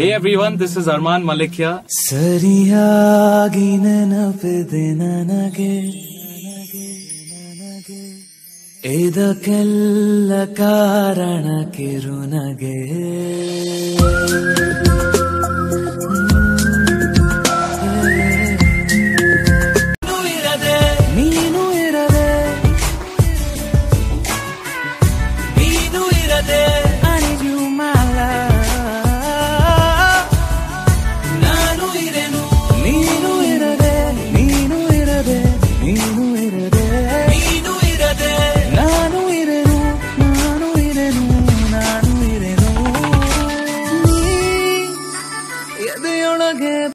Hey everyone, this is Arman Malik here. ಸರಿಯಾಗಿ ನೆನಪಿದೆ ನನಗೆ. ಇದಕ್ಕೆಲ್ಲ ಕಾರಣ ಕಿರುನಗೆ ನೀನು ಇರದೆ. ನೀನು ಇರದೆ. ನಾನು ಇರೆನು ನೀ ಎದೆಯೊಳಗೆ